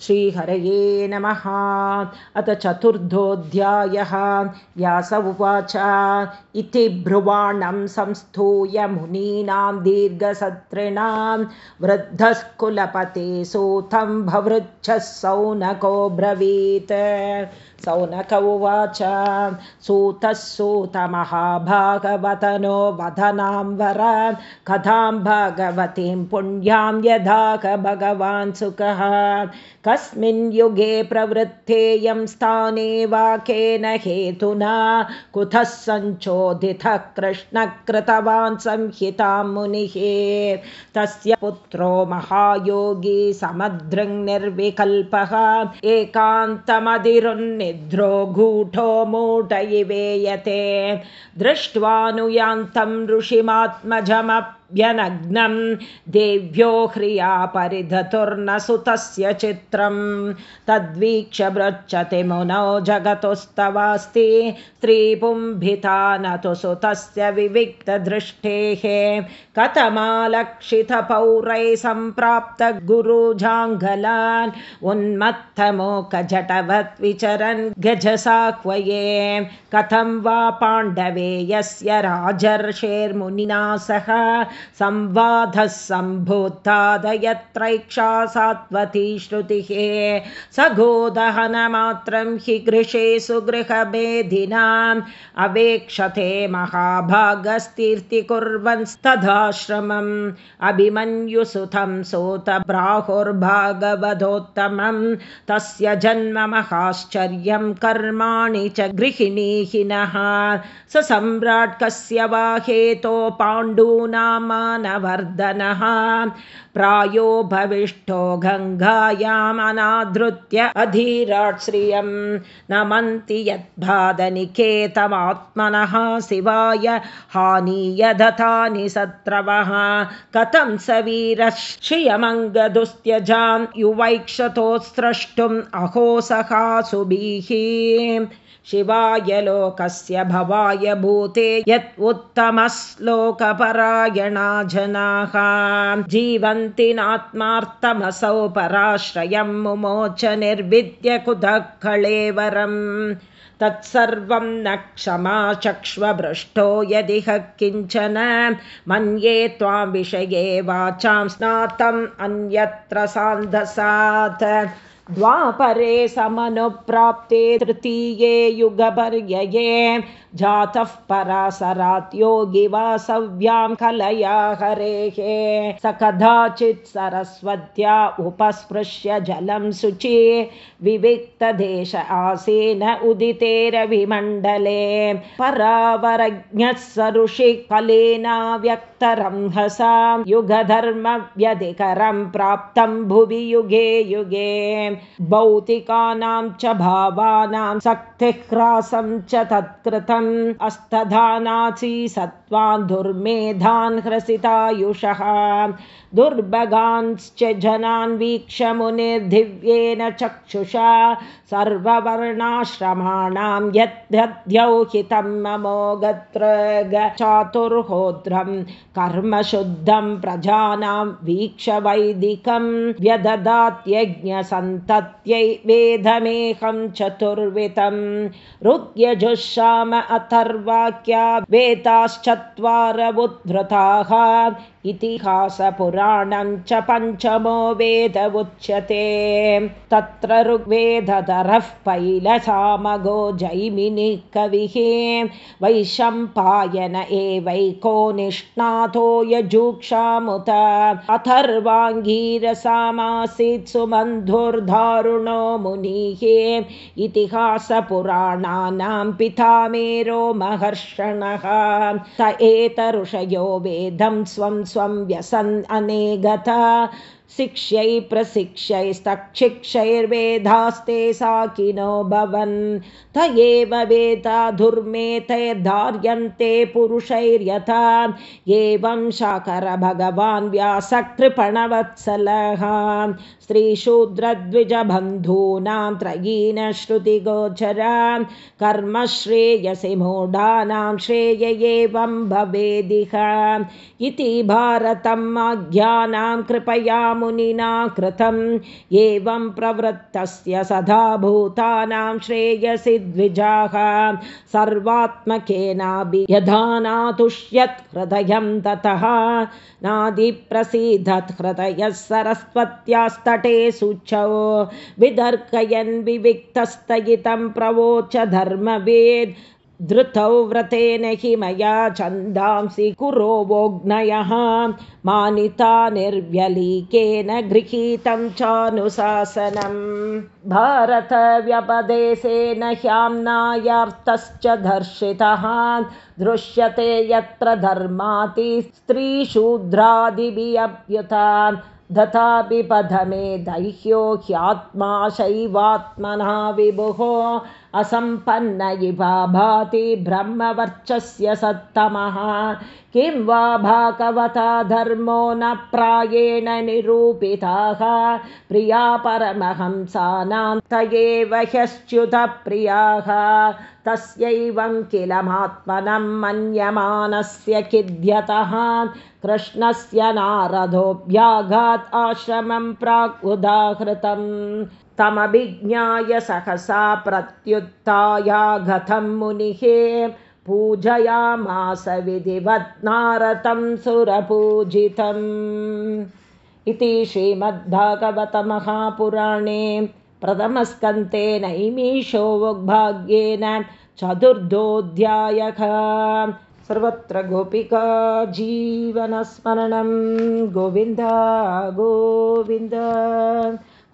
श्रीहरये नमः। अथ चतुर्थोऽध्यायः। व्यास उवाच। इति ब्रुवाणं संस्थूय मुनीनां दीर्घसत्रिणां वृद्धः कुलपते सूतं भवृच्छः सौनको ब्रवीत् सौनक उवाच सूतः सूतमहाभागवतनो वदनां वर कथां भगवतीं पुण्यां यदाक भगवान् सुखः। कस्मिन् युगे प्रवृत्तेयं स्थाने वा केन हेतुना कुतः सञ्चोदितः कृष्णकृतवान् संहितां मुनिः। तस्य पुत्रो महायोगी समदृङ्निर्विकल्पः एकान्तमधिरुन्नि निद्रो गूढो मूढयिवेयते। दृष्ट्वानुयान्तं ऋषिमात्मजमप् व्यनग्नं देव्यो ह्रिया परिधतुर्न सुतस्य चित्रं। तद्वीक्ष्य पृच्छति मुनौ जगतोस्तवास्ति स्त्रीपुम्भिता न तु सुतस्य विविक्तदृष्टेः। कथमालक्षितपौरै सम्प्राप्तगुरुजाङ्गलान् उन्मत्तमोकजटवत् विचरन् गजसाह्वये। कथं वा पाण्डवे यस्य राजर्षेर्मुनिना सह संवादः सम्भूतादयत्रैक्षा सात्वती श्रुतिः स गोदहनमात्रं हि गृहे सुगृहभेदिनाम् अवेक्षते महाभागस्तीर्तिकुर्वंस्तदाश्रमम् अभिमन्युसुतं सोत प्राहुर्भागवधोत्तमं तस्य जन्म महाश्चर्यं कर्माणि च गृहिणीहिनः स सम्राट् कस्य वा हेतो पाण्डूनां प्रायो भविष्ठो गङ्गायामनादृत्य अधीराट् श्रियं नमन्ति यद्भादनिकेतमात्मनः शिवाय हानियदतानि सत्रवः। कथं स वीरः श्रियमङ्गदुस्त्यजान् युवैक्षतोस्रष्टुम् अहोसहासुभिः शिवाय लोकस्य भवाय भूते यत् उत्तमश्लोकपरायणा जनाः जीवन्ति नात्मार्थमसौ पराश्रयं मुमोच निर्विद्य कुतः कळेवरम् तत्सर्वं न क्षमा चक्ष्वभृष्टो यदिह किञ्चन मन्ये त्वां विषये वाचां स्नातम् अन्यत्र सान्धसात् द्वापरे समनुप्राप्ते तृतीये युगपर्यये जातः परासरात् योगि वासव्यां कलया हरेः। स कदाचित् सरस्वत्या उपस्पृश्य जलं शुचि विविक्तदेश आसीन उदितेरविमण्डले परावरज्ञः स ऋषिकलेनाव्यक्तरंहसां युगधर्मव्यधिकरं प्राप्तं भुवि युगे युगे भौतिकानां च भावानां शक्तिह्रासं च तत्कृतम् अस्तधानासी सत्त्वान् दुर्मेधान् ह्रसितायुषः। दुर्भगांश्च जनान् वीक्ष्य मुनिर्दिव्येन चक्षुषा सर्ववर्णाश्रमाणां यद्यौहितं ममोगत्र चातुर्होद्रं कर्मशुद्धं प्रजानां वीक्ष्य वैदिकं व्यददात्यज्ञसन्तत्यै वेदमेहं चतुर्वितं ऋग्यजुःशाम अथर्वाक्या वेताश्चत्वार उद्धृताः इतिहासपुराणं च पञ्चमो वेद उच्यते तत्र ऋग्वेदधरः पैलसामगो जैमिनि कविः। वैशम्पायन एवैको निष्णातो यजूक्षामुत। अथर्वाङ्गीरसामासीत् सुबन्धुर्धारुणो मुनिः। इतिहासपुराणानां पितामेरो महर्षणः। त एत ऋषयो वेदं स्वं स्वं व्यसन् अनेगता शिक्ष्यै प्रशिक्ष्यैस्तक्षिक्षैर्वेदास्ते साकिनो भवन्। त एव वेदा धुर्मेतैर्धार्यन्ते पुरुषैर्यथा। एवं शाकर भगवान् व्यासकृपणवत्सलः। स्त्रीशूद्रद्विजबन्धूनां त्रयीन श्रुतिगोचरा कर्मश्रेयसि मूढानां श्रेय एवं भवेदिह। इति भारतम् आज्ञानां कृपया मुनिना कृतम् एवं प्रवृत्तस्य सदा भूतानां श्रेयसि द्विजाः। सर्वात्मकेनापि यथा नातुष्यत् हृदयं ततः। नादिप्रसीदत् हृदयः सरस्वत्यास्तटे शुचौ विदर्कयन् विविक्तस्तयितं प्रवोच धर्मवेद् धृतौ व्रतेन हि मया छन्दांसि कुरो वोग्नयः। मानिता निर्व्यलीकेन गृहीतं चानुशासनं। भारतव्यपदेशेन ह्याम्नायार्थश्च दर्शितः। दृश्यते यत्र धर्माति स्त्रीशूद्रादिभिप्युता दथापि पधमे दह्यो ह्यात्मा शैवात्मना विभुः असम्पन्न इव भाति ब्रह्मवर्चस्य सत्तमः। किं वा भागवता धर्मो न प्रायेण निरूपिताः? प्रिया परमहंसानां त एव ह्यश्च्युतप्रियाः तस्यैवं किलमात्मनं मन्यमानस्य किद्यतः? कृष्णस्य नारदोऽभ्याघात् आश्रमं प्राक् उदाहृतम् तमभिज्ञाय सहसा प्रत्युत्थायागतं मुनिः पूजयामास विधिवत् नारतं सुरपूजितम्। इति श्रीमद्भागवतमहापुराणे प्रथमस्कन्ते नैमीशो वग्भाग्येन चतुर्दोऽध्यायः सर्वत्र गोपिका जीवनस्मरणं। गोविन्द गोविन्द